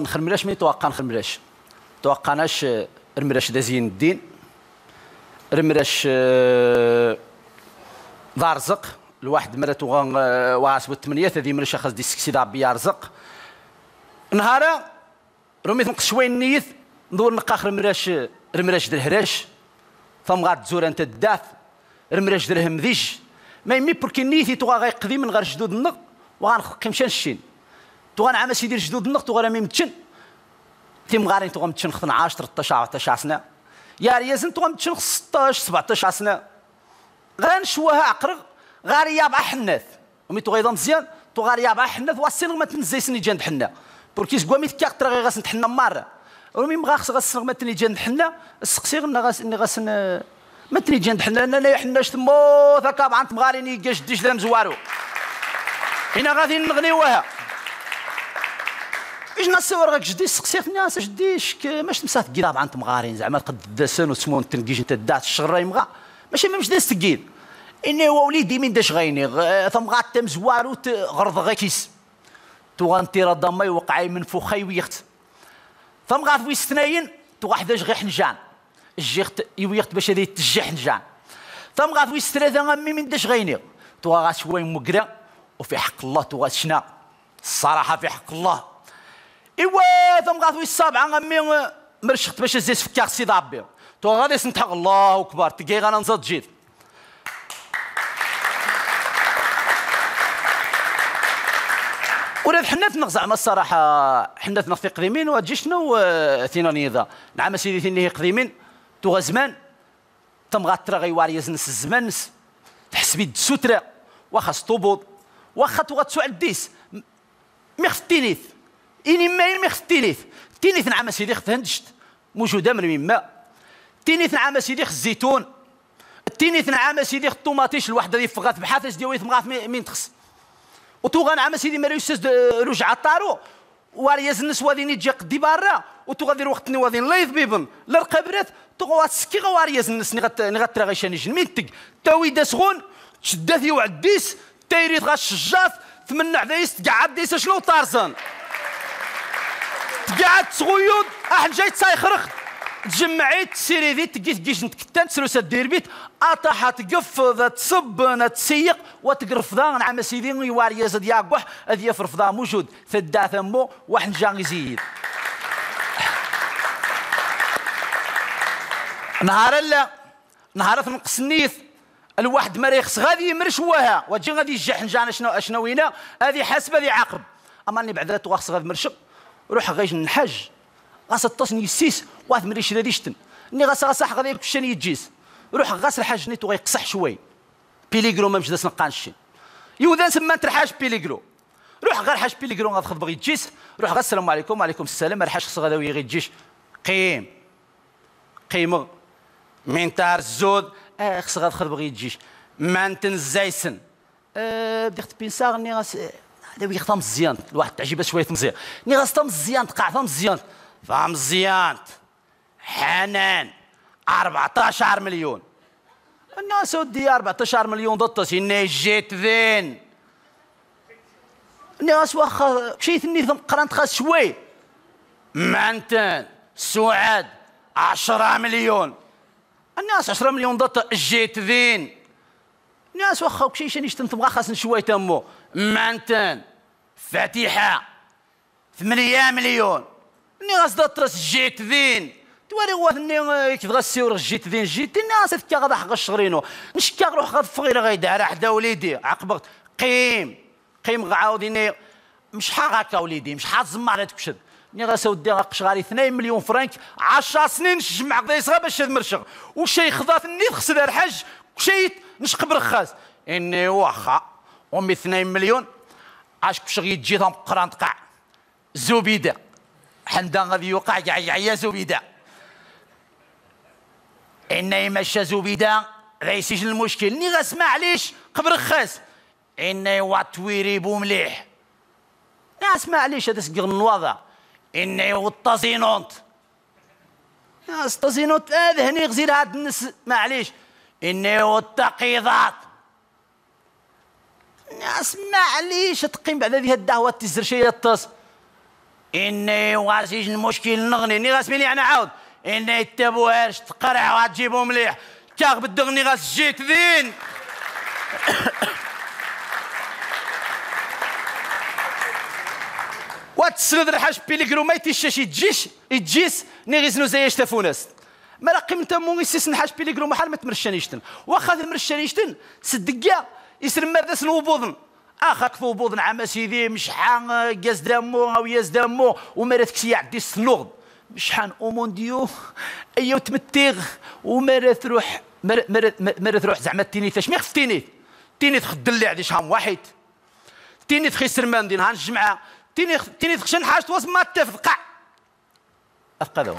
نخرملاش مي توقع نخرملاش. توقعناش رمراش دا زين الدين رمراش آه، ضارزق الواحد مرات وغاسب الثمانية هذه مرش اخذ دي سكسي دابي يرزق نهارا رمي تنقص شوية النيث ندور نقاخ رمراش رمراش در هراش ثم غاد تزور أنت الداث رمراش در همذيج ما يمي بركي نيثي توغا غيقضي من غير جدود النق وغنخلق كمشان الشين توغا نعم سيدير جدود النق توغا رامي متشن تيم غارين توغا متشن 12 13 14 سنة. يا ريازن توغا متشن 16 17 سنة. غنشوها عقرغ غار يابع حناث ومي تو غيضا مزيان تو غار يابع حناث واسين ما تنزي سني جاند حنا. بوركيس كوا مي تكاق ترى غاس نتحنا مارة ومي مغا خص غاس ما تني جاند حنا. السقسي غاس اني غاس ما تني جاند حنا. أنا لا حناش تمو ثكا بعن تمغاريني كاش ديش ذا مزوارو هنا غادي نغنيوها. إيش نصور غاك جدي سقسيت الناس جديش ماش تمسات كيدا بعن تمغارين زعما قد دسن وتسمون تنكيش أنت دات الشغل يمغا ماشي مش داس تقيل إني وليدي من داش غيني ثم غات تم زوارو غرض غيكيس. تو غانتيرا ضمي وقعي من فوخي ويخت. ثم غات في ستناين تو واحد غي حنجان. الجيخت يويخت باش هذه تجي حنجان. ثم غات في ستناين غمي من داش غيني. تو غات شوي مقرا وفي حق الله تو غات شنا الصراحة في حق الله. ايوا ثم غات في السابعه غمي مرشخت باش زيت فكاك سي ضابي. تو غادي سنتحق الله أكبر تقي غانا نزاد جيت. ولاد حناتنا زعما الصراحة حناتنا في قديمين وتجي شنو؟ ثيناني ذا نعم سيدي ثيني قديمين. تو زمان تم غاترا غيواري يزنس الزمان تحس بيد سوترا واخا سطوبوض واخا تو غاتسو الديس. مي خف التينيث. إني ما مي خف التينيث التينيث نعم سيدي خت موجودة من مما. التينيث نعم سيدي خ الزيتون. التينيث نعم سيدي خ الطوماطيش الوحده اللي فغات بحاث ديال ويث مغاث مين تخص وتوغان عام سيدي ما يسس رجع طارو وارياز الناس وادين تجي قدي برا وتغادر وقت نوادين لا يذبيبن لا القبرات تغوا سكي غوارياز الناس نغت نغت غيشاني جن مين تك تاوي دا سخون شدات يوعديس تايريت غاش الشجاف ثمن عدايس تقعد ديس. شنو طارزان؟ تقعد تغيود أحد جاي تسايخرخ. تجمعيت سيري ذي تجي تجيش نتكتان تسلوس الدير بيت أطاح تقف تصب تسيق. وتقرف ذا نعم سيدي يواري يزد ياقوح. أذ يفرف ذا موجود. ثدا ثمو واحد جان يزيد نهار لا نهار نقص النيث. الواحد مريخس غادي يمرش وها. وتجي غادي يجي جانا شنو اشنو وينا؟ هذه حسب هذه عقب أما اني بعد ذات غادي مرشق. روح غيش نحج غاس الطاسن يسيس واحد مريش ريشتن ني غاس غاس غادي كشان يجيس. روح غاس الحاج نيتو غيقصح شوي. بيليغرو ما مشداس نقانشي يوذان سمانت الحاج بيليغرو. روح غير حاج بيليغرو غادخد بغي تجيس روح غير السلام عليكم وعليكم السلام. الحاج خص غدا غير تجيش قيم. قيمة من تار الزود. آه خص غادخد بغي تجيش ما انت نزايسن آه بديت بينساغ ني غاس هذا ويختا مزيان الواحد تعجبه شوية مزيان. ني غاس مزيان تقع مزيان. فمزيان حنان. 14 مليون. الناس ودي 14 مليون ضد اني جيت ذين الناس واخا مشيت اني قرنت خاص شوي. مانتن سعاد 10 مليون. الناس 10 مليون ضد جيت ذين الناس واخا كشي شنو تبغى خاص شوي تمو مانتن فاتحه 8 مليون. ني غاس داترس جيت ذين تواري واثني كيف غاسيور جيت ذين جيت الناس تكا غادا حق الشغرينو. نشكا روح غاد فغير غيدار حدا وليدي. عقبت قيم. قيم غعاوديني مش هكا وليدي. مش حازمار تكشد. ني غاس ودي غاقشغاري 2 مليون فرانك. 10 سنين نجمع قضيس غا باش مرشغ. وشي خضات ني خسر الحج وشي نشقب رخاص. إني واخا. امي 2 مليون اش كشغ يجي ثم قران تقع زبيده حندا غادي يوقع يا زبيده إن يمشى زبيدة رئيس المشكل؟ ني غاسمع عليش قبر خاس. إن يواتويري بو مليح. اسمع عليش هذا سقر النواضة إن يوطازينونت ناس طازينونت هذا هني غزير هاد الناس معليش. إن التقيضات ناس معليش تقيم بعد هذه الدعوة تزر شي الطاس إني واسيج المشكل نغني ني غاسميني أنا عاود. إني تبوهرش تقرع وغتجيبو مليح. كاغ بالدغني غاس جيت ذين. واتسند الحاج بيليكرو ما يتيشاش يتجيش يتجيس ني غيزنو زي يشتفوناس. ما لا قيمة مو يسيس نحاج بيليكرو محال ما تمرشانيشتن واخا تمرشانيشتن سدقا يسرم مردس نوبوضن اخا كفو بوضن عما سيدي مشحان قاز دامو أو ياز دامو ومرات كسي يعدي السنوغ مشحان أو ديو أيو تمتيغ ومرات روح مرات روح زعما التينيت أش ما خف تينيت تينيت خدل عدي شحال واحد. تينيت خيسر ماندين هان الجمعه تيني تيني خشن حاجة توصل ما تفقع. أفقدهم.